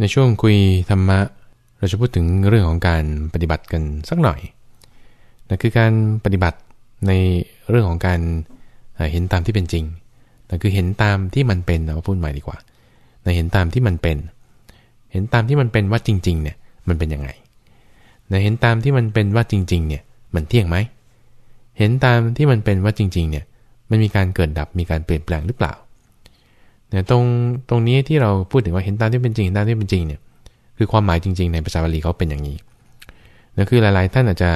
ในช่วงคุยธรรมะ เราจะพูดถึงเรื่องของการปฏิบัติกันสักหน่อยนั่นคือการปฏิบัติในเรื่องของการเห็นตามที่เป็นจริงนั่นคือเห็นตามที่มันเป็นเราพูดใหม่ดีกว่าในเห็นตามที่มันเป็น เห็นตามที่มันเป็นว่าจริงๆเนี่ยมันเป็นยังไงในเห็นตามที่มันเป็นว่าจริงๆเนี่ยมันเที่ยงไหมเห็นตามที่มันเป็นว่าจริงๆเนี่ยมันมีการเกิดดับมีการเปลี่ยนแปลงหรือเปล่า เนี่ยตรงตรงนี้ที่เราพูดถึงว่าเห็นตามที่เป็นจริงเห็นตามที่เป็นจริงเนี่ยคือความหมายจริง ๆ ในภาษาบาลีเขาเป็นอย่างนี้นั่นคือหลายๆ ท่านอาจจะ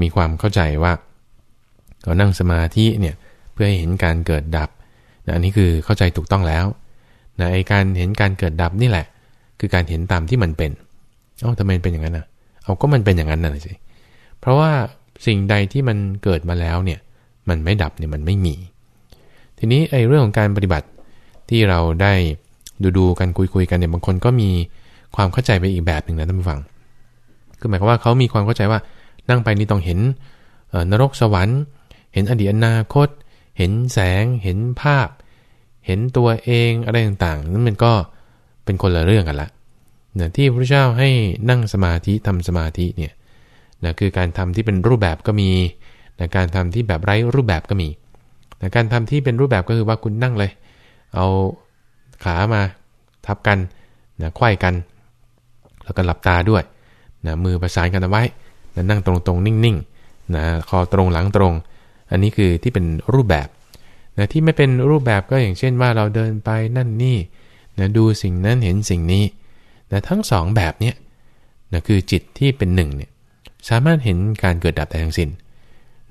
มีความเข้าใจว่าเรานั่งสมาธิเนี่ยเพื่อให้เห็นการเกิดดับนะอันนี้คือเข้าใจถูกต้องแล้วนะไอการเห็นการเกิดดับนี่แหละ คือการเห็นตามที่มันเป็นเอ้าทำไมเป็นอย่างนั้นอะเอาก็มันเป็นอย่างนั้นน่ะสิเพราะว่าสิ่งใดที่มันเกิดมาแล้วเนี่ยมันไม่ดับเนี่ยมันไม่มี ทีนี้ไอ้เรื่องของการปฏิบัติ ที่เราได้ดูดูกันคุยคุยกันเนี่ยบางคนก็มีความเข้าใจไปอีกแบบหนึ่งนะท่านผู้ฟัง คือหมายความว่าเขามีความเข้าใจว่านั่งไปนี่ต้องเห็นนรกสวรรค์ เห็นอดีตอนาคต เห็นแสง เห็นภาพ เห็นตัวเองอะไรต่างๆ นั้นมันก็เป็นคนละเรื่องกันละเนี่ยที่พระเจ้าให้นั่งสมาธิทำสมาธิเนี่ยนะคือการทำที่เป็นรูปแบบก็มีนะการทำที่แบบไร้รูปแบบก็มีนะการทำที่เป็นรูปแบบก็คือว่าคุณนั่งเลย เอาขามาทับกันนะไขว้กัน แล้วก็หลับตาด้วยนะมือประสานกันเอาไว้นะนั่งตรงๆ นิ่งๆนะคอตรงหลังตรง อันนี้คือที่เป็นรูปแบบนะที่ไม่เป็นรูปแบบก็อย่างเช่นว่าเราเดินไปนั่นนี่นะดูสิ่งนั้นเห็นสิ่งนี้นะทั้งสองแบบเนี้ยนะคือจิตที่เป็นหนึ่งเนี่ยสามารถเห็นการเกิดดับแต่ทั้งสิน้น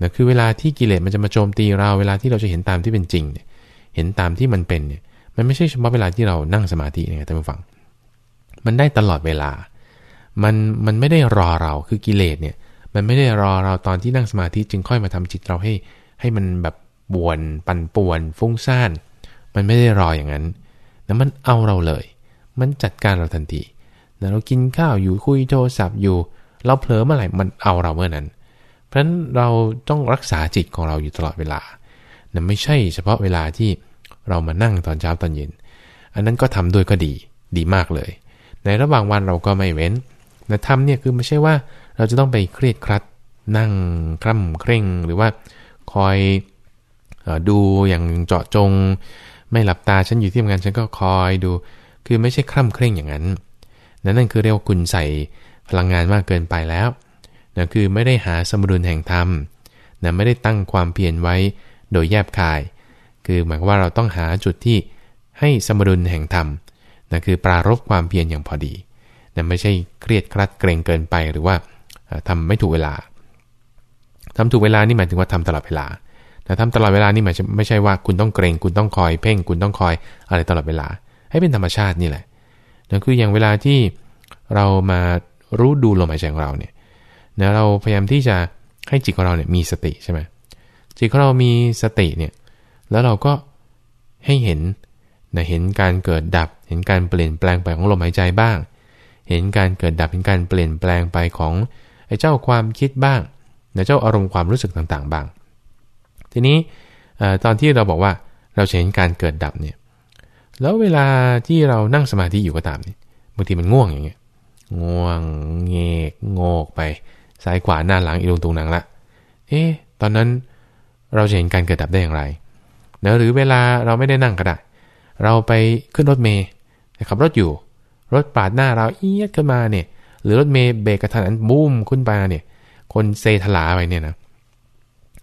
นะคือเวลาที่กิเลสมันจะมาโจมตีเราเวลาที่เราจะเห็นตามที่เป็นจริงเนี่ย เห็นตามที่มันเป็นเนี่ยมันไม่ใช่เฉพาะเวลาที่เรานั่งสมาธินะท่านผู้ฟัง มันได้ตลอดเวลา มันมันไม่ได้รอเราคือกิเลสเนี่ย มันไม่ได้รอเราตอนที่นั่งสมาธิจึงค่อยมาทำจิตเราให้ให้มันแบบบวนปั่นป่วน ฟุ้งซ่าน มันไม่ได้รออย่างนั้นแล้วมันเอาเราเลย มันจัดการเราทันทีเรากินข้าวอยู่คุยโทรศัพท์อยู่ เราเผลอเมื่อไหร่มันเอาเราเมื่อนั้น เพราะฉะนั้นเราต้องรักษาจิตของเราอยู่ตลอดเวลา นะไม่ใช่เฉพาะเวลาที่เรามานั่งตอนเช้าตอนเย็น อันนั้นก็ทำด้วยก็ดีดีมากเลย ในระหว่างวันเราก็ไม่เว้นแต่ทำเนี่ยคือไม่ใช่ว่าเราจะต้องไปเครียดครัด นั่งคร่ำเคร่งหรือว่าคอยดูอย่างเจาะจง ไม่หลับตาฉันอยู่ที่ทำงานฉันก็คอยดู คือไม่ใช่คร่ำเคร่งอย่างนั้นนั่นนั่นคือเรียกว่าคุณใส่พลังงานมากเกินไปแล้วนะคือไม่ได้หาสมดุลแห่งธรรมนะไม่ได้ตั้งความเพียรไว้ โดยแยบคาย คือหมายว่าเราต้องหาจุดที่ให้สมดุลแห่งธรรมนะคือปรารบความเพียรอย่างพอดีนะไม่ใช่เครียดครัดเกรงเกินไปหรือว่าทำไม่ถูกเวลาทำถูกเวลานี่หมายถึงว่าทำตลอดเวลา แต่ทำตลอดเวลานี่หมายไม่ใช่ว่าคุณต้องเกรงคุณต้องคอยเพ่งคุณต้องคอยอะไรตลอดเวลา ให้เป็นธรรมชาตินี่แหละนั่นคืออย่างเวลาที่เรามารู้ดูลมหายใจของเราเนี่ยนะเราพยายามที่จะให้จิตของเราเนี่ยมีสติใช่ไหม จิตของเรามีสติเนี่ยแล้วเราก็ให้เห็นนะเห็นการเกิดดับ เห็นการเปลี่ยนแปลงไปของลมหายใจบ้าง เห็นการเกิดดับเห็นการเปลี่ยนแปลงไปของไอ้เจ้าความคิดบ้างนะเจ้าอารมณ์ความรู้สึกต่างๆบ้าง ทีนี้ตอนที่เราบอกว่าเราเห็นการเกิดดับเนี่ยแล้วเวลาที่เรานั่งสมาธิอยู่ก็ตามนี่บางทีมันง่วงอย่างเงี้ยง่วงเงกโงกไปซ้ายขวาหน้าหลังอีลงตรงนังละ เอ๊ะตอนนั้น เราจะเห็นการเกิดดับได้อย่างไรเนะหรือเวลาเราไม่ได้นั่งก็ได้ เราไปขึ้นรถเมย์ขับรถอยู่ รถปาดหน้าเราเอียดขึ้นมาเนี่ย หรือรถเมย์เบรกกระทันหันบูมขึ้นไปเนี่ย คนเซทลาไปเนี่ยนะ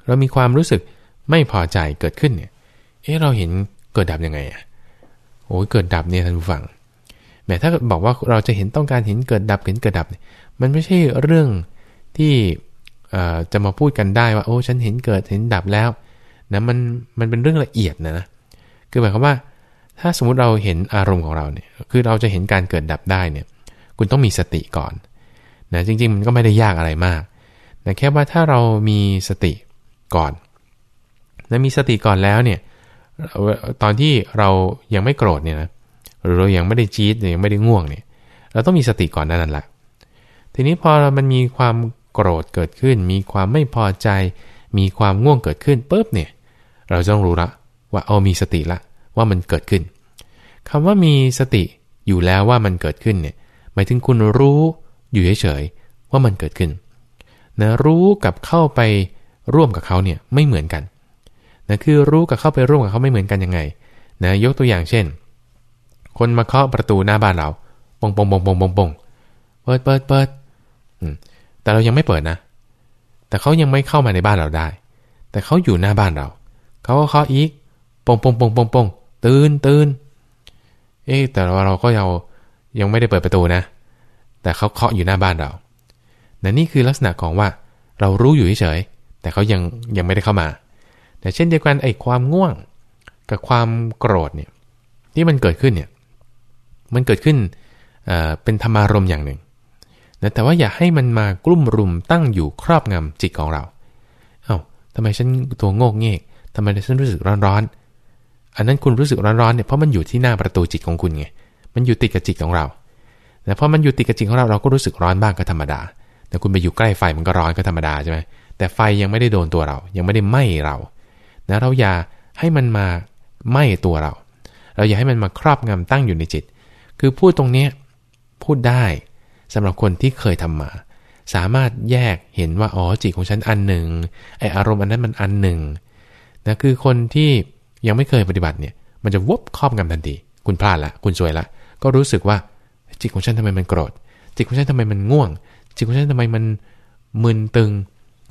เรามีความรู้สึกไม่พอใจเกิดขึ้นเนี่ย เอ๊ะเราเห็นเกิดดับยังไงอะโอ้ยเกิดดับเนี่ยท่านผู้ฟังแม้ถ้าบอกว่าเราจะเห็นต้องการเห็นเกิดดับเห็นเกิดดับเนี่ย มันไม่ใช่เรื่องที่ จะมาพูดกันได้ว่าโอ้ฉันเห็นเกิดเห็นดับแล้วนะมันมันเป็นเรื่องละเอียดนะนะคือหมายความว่า ถ้าสมมุติเราเห็นอารมณ์ของเราเนี่ยคือเราจะเห็นการเกิดดับได้เนี่ย คุณต้องมีสติก่อนนะจริง ๆ มันก็ไม่ได้ยากอะไรมากแต่แค่ว่าถ้าเรามีสติก่อนนะมีสติก่อนแล้วเนี่ยตอนที่เรายังไม่โกรธเนี่ยนะหรือเรายังไม่ได้จี๊ดยังไม่ได้ง่วงเนี่ย เราต้องมีสติก่อนนั่นแหละทีนี้พอมันมีความ โกรธเกิดขึ้น มีความไม่พอใจ มีความง่วงเกิดขึ้นปุ๊บเนี่ย เราต้องรู้ละว่าเอามีสติละว่ามันเกิดขึ้นคำว่ามีสติอยู่แล้วว่ามันเกิดขึ้นเนี่ยหมายถึงคุณรู้อยู่เฉยๆว่ามันเกิดขึ้นนะรู้กับเข้าไปร่วมกับเขาเนี่ยไม่เหมือนกันนะคือรู้กับเข้าไปร่วมกับเขาไม่เหมือนกันยังไงนะยกตัวอย่างเช่น คนมาเคาะประตูหน้าบ้านเราปงปงปงปงปงปงเปิดเปิดเปิด แต่เรายังไม่เปิดนะ แต่เขายังไม่เข้ามาในบ้านเราได้ แต่เขาอยู่หน้าบ้านเรา เขาก็เคาะอีกปงปงปงปงปงตื่นตื่นเอ๊แต่เราก็ยังยังไม่ได้เปิดประตูนะ แต่เขาเคาะอยู่หน้าบ้านเราน่นี่คือลักษณะของว่าเรารู้อยู่เฉยแต่เขายังยังไม่ได้เข้ามา แต่เช่นเดียวกันไอ้ความง่วงกับความโกรธเนี่ยที่มันเกิดขึ้นเนี่ยมันเกิดขึ้นเเป็นธรรมารมอย่างหนึ่ง นะแต่ว่าอย่าให้มันมากลุ่มรุมตั้งอยู่ครอบงำจิตของเรา เอา้าทำไมฉันตัวโงกเงกทำไมฉันรู้สึกร้อนร้อนอันนั้นคุณรู้สึกร้อนร้อนเนี่ยเพราะมันอยู่ที่หน้าประตูจิตของคุณไง มันอยู่ติดกับจิตของเรา แต่พอมันอยู่ติดกับจิตของเราเราก็รู้สึกร้อนบ้างก็ธรรมดา แต่คุณไปอยู่ใกล้ไฟมันก็ร้อนก็ธรรมดาใช่ไหมแต่ไฟยังไม่ได้โดนตัวเรา ยังไม่ได้ไหม้เรา นะเราอย่าให้มันมาไหม้ตัวเรา เราอย่าให้มันมาครอบงำตั้งอยู่ในจิต คือพูดตรงนี้พูดได้ สำหรับคนที่เคยทำมา สามารถแยกเห็นว่าอ๋อจิตของฉันอันหนึ่งไออารมณ์อันนั้นมันอันหนึ่งนะคือคนที่ยังไม่เคยปฏิบัติเนี่ย มันจะวบครอบงำทันทีคุณพลาดละคุณสวยละ ก็รู้สึกว่าจิตของฉันทำไมมันโกรธจิตของฉันทำไมมันง่วง จิตของฉันทำไมมันมึนตึง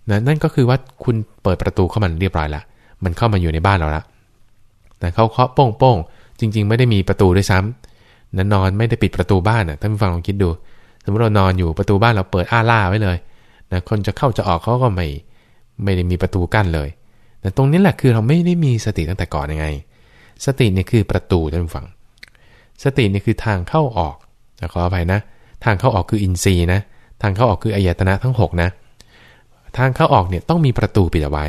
นะนั่นก็คือว่าคุณเปิดประตูเข้ามันเรียบร้อยละมันเข้ามาอยู่ในบ้านเราละแต่เขาเคาะโป้งโป้งจริง ๆ ไม่ได้มีประตูด้วยซ้ำนั้นนอนไม่ได้ปิดประตูบ้านนะ่ะท่านผู้ฟังลองคิดดู มมติเรานอนอยู่ประตูบ้านเราเปิดอ้าล่าไว้เลยนะคนจะเข้าจะออกเขาก็ไม่ไม่ได้มีประตูกั้นเลยแต่ตรงนี้แหละคือเราไม่ได้มีสติตั้งแต่ก่อนยังไง สติเนี่ยคือประตูท่านผู้ฟัง สติเนี่ยคือทางเข้าออกขออภัยนะ ทางเข้าออกคืออินทรีย์นะ ทางเข้าออกคืออายตนะทั้ง 6 นะ ทางเข้าออกเนี่ยต้องมีประตูปิดเอาไว้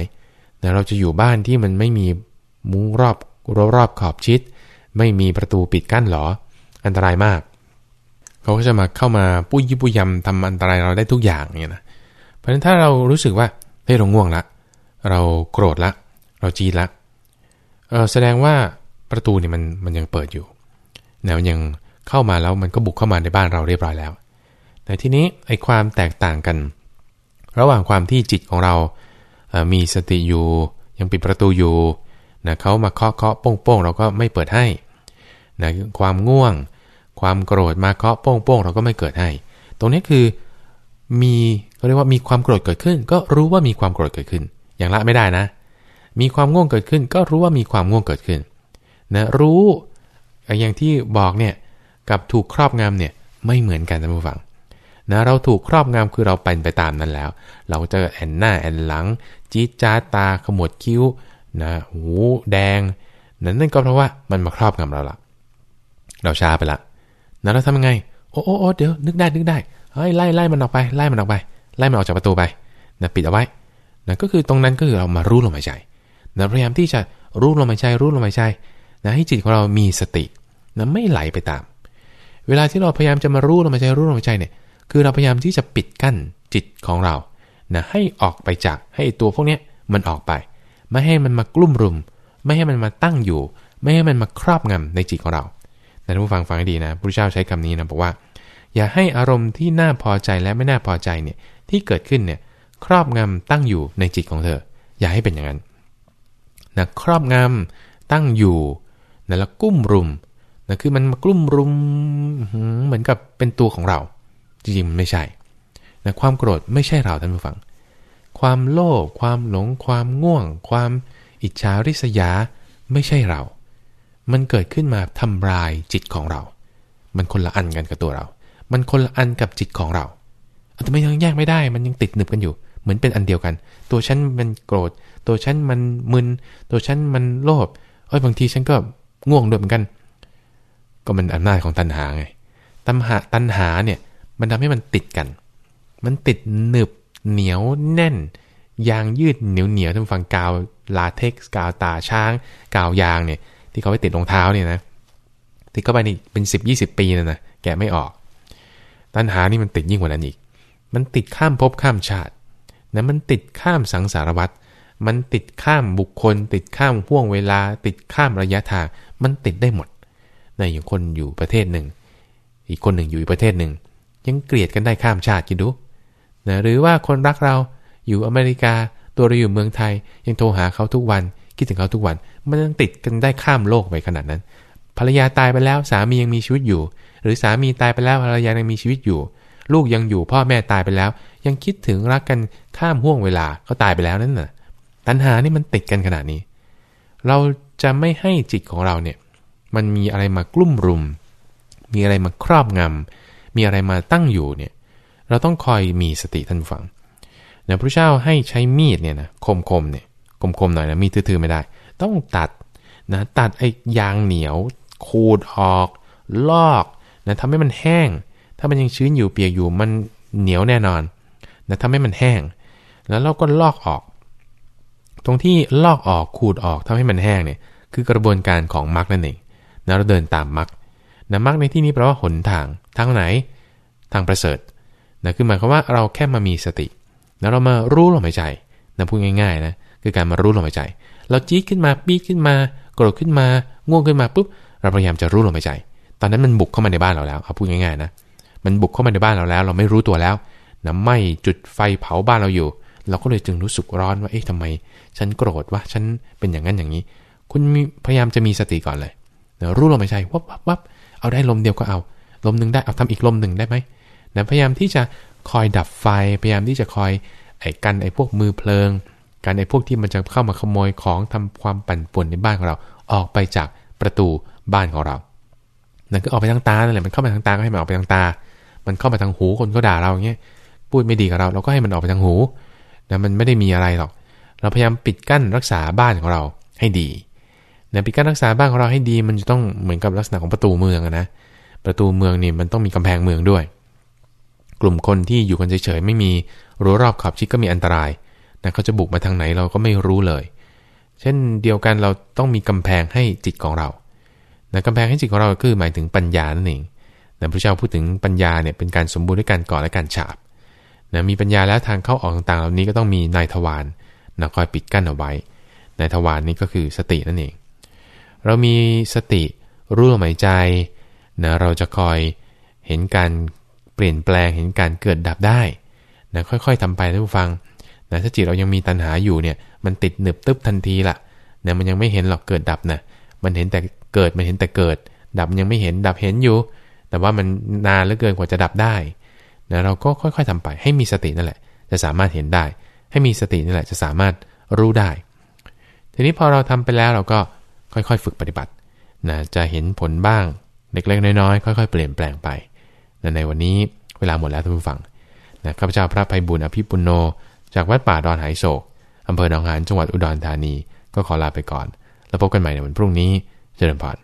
แต่เราจะอยู่บ้านที่มันไม่มีมุ้งรอบรอบรอบขอบชิด ไม่มีประตูปิดกั้นหรอ อันตรายมาก เขาก็จะมาเข้ามาปุ้ยยิปุยยำทำอันตรายเราได้ทุกอย่างเนี่ยนะเพราะฉะนั้นถ้าเรารู้สึกว่าเฮ้ยเราง่วงละ เราโกรธละ เราจีดละเออแสดงว่าประตูเนี่ยมันมันยังเปิดอยู่แนวยังเข้ามาแล้วมันก็บุกเข้ามาในบ้านเราเรียบร้อยแล้วแต่ทีนี้ไอ้ความแตกต่างกัน ระหว่างความที่จิตของเรามีสติอยู่ ยังปิดประตูอยู่นะเขามาเคาะเคาะโป้งโป้งเราก็ไม่เปิดให้นะความง่วง ความโกรธมาเคาะโป้งโป้งเราก็ไม่เกิดให้ ตรงนี้คือมีเขาเรียกว่ามีความโกรธเกิดขึ้น ก็รู้ว่ามีความโกรธเกิดขึ้น อย่างละไม่ได้นะ มีความง่วงเกิดขึ้น ก็รู้ว่ามีความง่วงเกิดขึ้นนะรู้อย่างที่บอกเนี่ยกับถูกครอบงำเนี่ยไม่เหมือนกันท่านผู้ฟังนะเราถูกครอบงำคือเราเป็นไปตามนั้นแล้ว เราจะแอนหน้าแอนหลัง จี๊ดจ้าตาขมวดคิ้วนะหูแดงนั่นนั่นก็เพราะว่ามันมาครอบงำเราละเราช้าไปละ นะเราทำยังไงโอ้โอ้เดี๋ยวนึกได้นึกได้เฮ้ยไล่ไล่มันออกไปไล่มันออกไปไล่มันออกจากประตูไปนะปิดเอาไว้นะก็คือตรงนั้นก็คือเรามารู้ลมหายใจนะพยายามที่จะรู้ลมหายใจรู้ลมหายใจนะให้จิตของเรามีสตินะไม่ไหลไปตาม เวลาที่เราพยายามจะมารู้ลมหายใจรู้ลมหายใจเนี่ยคือเราพยายามที่จะปิดกั้นจิตของเรานะให้ออกไปจากให้ตัวพวกนี้มันออกไป ไม่ให้มันมากลุ่มรุม ไม่ให้มันมาตั้งอยู่ ไม่ให้มันมาครอบงำในจิตของเรา แต่ท่านผู้ฟังฟังให้ดีนะพระเจ้าใช้คำนี้นะบอกว่า อย่าให้อารมณ์ที่น่าพอใจและไม่น่าพอใจเนี่ยที่เกิดขึ้นเนี่ยครอบงำตั้งอยู่ในจิตของเธอ อย่าให้เป็นอย่างนั้นนะครอบงำตั้งอยู่นะแล้วกุ้มรุมนะคือมันมากลุ่มรุมเหมือนกับเป็นตัวของเรา จริงๆมันไม่ใช่นะความโกรธไม่ใช่เราท่านผู้ฟัง ความโลภความหลง ความง่วง ความอิจฉาริษยาไม่ใช่เรา มันเกิดขึ้นมาทำลายจิตของเรา มันคนละอันกันกับตัวเรา มันคนละอันกับจิตของเราแต่ไม่ยังแยกไม่ได้ มันยังติดหนึบกันอยู่ เหมือนเป็นอันเดียวกัน ตัวฉันมันโกรธ ตัวฉันมันมึน ตัวฉันมันโลภ เอ้ยบางทีฉันก็ง่วงด้วยเหมือนกัน ก็มันอำนาจของตัณหาไง ตัณหาตัณหาเนี่ย มันทำให้มันติดกัน มันติดหนึบเหนียวแน่น ยางยืดเหนียวเหนียวท่านฟังกาวลาเท็กซ์กาวตาช้าง กาวยางเนี่ย ที่เขาไปติดรองเท้าเนี่ยนะติดเข้าไปนี่เป็นสิบยี่สิบปีนะนะแกไม่ออก ตัณหานี่มันติดยิ่งกว่านั้นอีก มันติดข้ามภพข้ามชาตินะมันติดข้ามสังสารวัตรมันติดข้ามบุคคล ติดข้ามห่วงเวลา ติดข้ามระยะทางมันติดได้หมดในอย่างคนอยู่ประเทศหนึ่ง อีกคนหนึ่งอยู่อีกประเทศหนึ่ง ยังเกลียดกันได้ข้ามชาติคิดดูนะหรือว่าคนรักเราอยู่อเมริกาตัวเราอยู่เมืองไทย ยังโทรหาเขาทุกวันคิดถึงเขาทุกวัน มันยังติดกันได้ข้ามโลกไปขนาดนั้น ภรรยาตายไปแล้วสามียังมีชีวิตอยู่ หรือสามีตายไปแล้วภรรยายังมีชีวิตอยู่ ลูกยังอยู่พ่อแม่ตายไปแล้ว ยังคิดถึงรักกันข้ามห่วงเวลาเขาตายไปแล้วนั่นน่ะตัณหานี่มันติดกันขนาดนี้ เราจะไม่ให้จิตของเราเนี่ย มันมีอะไรมากลุ่มรุม มีอะไรมาครอบงำมีอะไรมาตั้งอยู่เนี่ย เราต้องคอยมีสติท่านฟังนะพระเจ้าให้ใช้มีดเนี่ยนะคมคมเนี่ยคมคมหน่อยนะมีดทื่อๆไม่ได้ ต้องตัดนะตัดไอ้ยางเหนียว ขูดออก ลอกนะทำให้มันแห้ง ถ้ามันยังชื้นอยู่เปียกอยู่มันเหนียวแน่นอนนะทำให้มันแห้ง แล้วเราก็ลอกออก ตรงที่ลอกออกขูดออกทำให้มันแห้งเนี่ยคือกระบวนการของมรรคนั่นเองนะเราเดินตามมรรคนะมรรคในที่นี้แปลว่าหนทาง ทางไหน ทางประเสริฐนะคือหมายความว่าเราแค่มามีสติ แล้วเรามารู้ลมหายใจนะพูดง่ายๆนะคือการมารู้ลมหายใจ เราจี๊ดขึ้นมาปีดขึ้นมาโกรธขึ้นมาง่วงขึ้นมาปุ๊บเราพยายามจะรู้ลมหายใจ ตอนนั้นมันบุกเข้ามาในบ้านเราแล้วเอาพูดง่ายๆนะมันบุกเข้ามาในบ้านเราแล้ว เราไม่รู้ตัวแล้วนะไม่จุดไฟเผาบ้านเราอยู่ เราก็เลยจึงรู้สึกร้อนว่าเอ๊ะทำไม ฉันโกรธวะฉันเป็นอย่างนั้นอย่างนี้ คุณพยายามจะมีสติก่อนเลยนะรู้ลมหายใจวับวับวับเอาได้ลมเดียวก็เอา ลมหนึ่งได้เอาทำอีกลมหนึ่งได้ไหมนะพยายามที่จะคอยดับไฟพยายามที่จะคอยไอ้กันไอ้พวกมือเพลิง การไอ้พวกที่มันจะเข้ามาขโมยของทำความปั่นป่วนในบ้านของเรา ออกไปจากประตูบ้านของเรา นั่นก็ออกไปทางตานั่นแหละมันเข้ามาทางตาก็ให้มันออกไปทางตา มันเข้ามาทางหูคนก็ด่าเราอย่างเงี้ย พูดไม่ดีกับเราเราก็ให้มันออกไปทางหูนะมันไม่ได้มีอะไรหรอก เราพยายามปิดกั้นรักษาบ้านของเราให้ดีนะปิดกั้นรักษาบ้านของเราให้ดี มันจะต้องเหมือนกับลักษณะของประตูเมืองนะ ประตูเมืองนี่มันต้องมีกำแพงเมืองด้วย กลุ่มคนที่อยู่กันเฉยๆไม่มีรั้วรอบขอบชิดก็มีอันตราย นะเขาจะบุกมาทางไหนเราก็ไม่รู้เลย เช่นเดียวกันเราต้องมีกำแพงให้จิตของเรานะกำแพงให้จิตของเราคือหมายถึงปัญญานั่นเองนะพระเจ้าพูดถึงปัญญาเนี่ยเป็นการสมบูรณ์ด้วยการก่อและการฉาบนะมีปัญญาแล้วทางเข้าออกต่างๆ เหล่านี้ก็ต้องมีนายทวารนะคอยปิดกั้นเอาไว้ นายทวารนี้ก็คือสตินั่นเอง เรามีสติรู้ลมหายใจนะเราจะคอยเห็นการเปลี่ยนแปลงเห็นการเกิดดับได้นะค่อยๆทำไปท่านผู้ฟัง นะถ้าจิตเรายังมีตัณหาอยู่เนี่ย มันติดหนึบตึ๊บทันทีละนะมันยังไม่เห็นหรอกเกิดดับนะมันเห็นแต่เกิดมันเห็นแต่เกิด ดับยังไม่เห็นดับเห็นอยู่ แต่ว่ามันนานเหลือเกินกว่าจะดับได้นะเราก็ค่อยๆทำไปให้มีสตินั่นแหละ จะสามารถเห็นได้ ให้มีสตินั่นแหละจะสามารถรู้ได้ ทีนี้พอเราทำไปแล้วเราก็ค่อยๆ ฝึกปฏิบัตินะจะเห็นผลบ้างเล็กๆน้อยๆค่อย ๆ เปลี่ยนแปลงไปนะในวันนี้เวลาหมดแล้วท่านผู้ฟังนะข้าพเจ้าพระภัยบุญอภิปุโน จากวัดป่าดอนหายโศกอำเภอหนองหานจังหวัดอุดรธานี ก็ขอลาไปก่อน แล้วพบกันใหม่ในวันพรุ่งนี้ เจริญพร